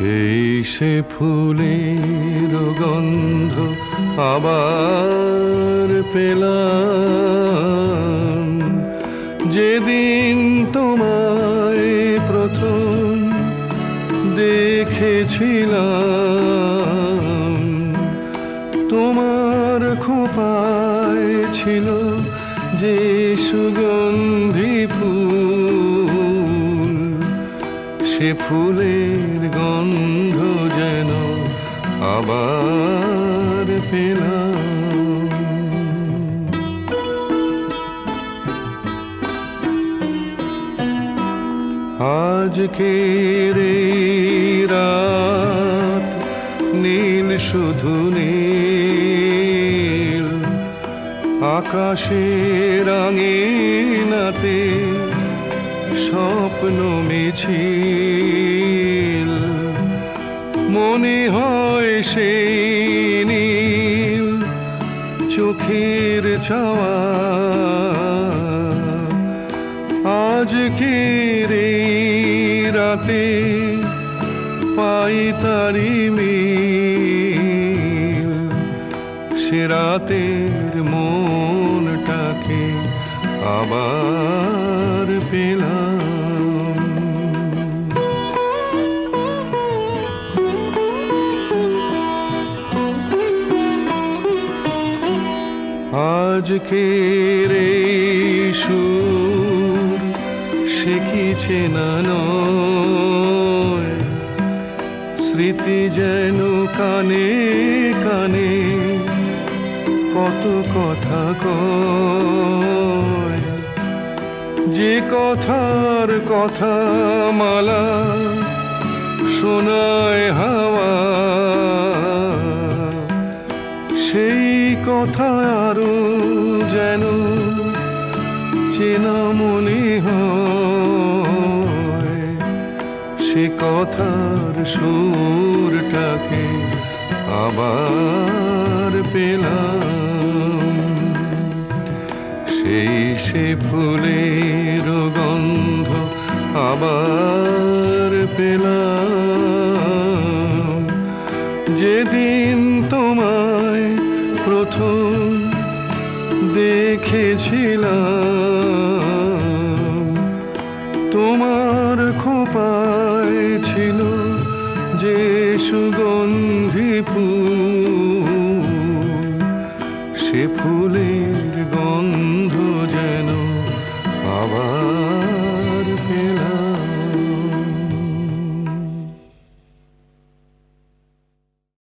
সেই সে ফুলের গন্ধ আবার পেলাম। যেদিন তোমায় প্রথম দেখেছিলাম, তোমার খোপায় ছিল যে সুগন্ধি ফুল। সে ফুলের গন্ধ যেন আবার পেলাম। আজকের রাত নীল শুধু নীল আকাশের আঙিনাতে স্বপ্ন মিছিল। মনে হয় সে চোখের চাওয়া আজকের এই রাতে পাই তারি মিল। সে রাতের মনটাকে আবার পেলাম। আজকের সুর, সে কি চেনা স্মৃতি যেন কানে কানে কত কথা কয়। যে কথার কথা মালা সেই কথা আরও যেন চেনা মনে সে কথার সুরটাকে আবার পেলাম। সেই সে ফুলের গন্ধ আবার পেলাম। যেদিন প্রথম দেখেছিলাম। তোমার খোপায় ছিল যে সুগন্ধি ফুল। সে ফুলের গন্ধ যেন আবার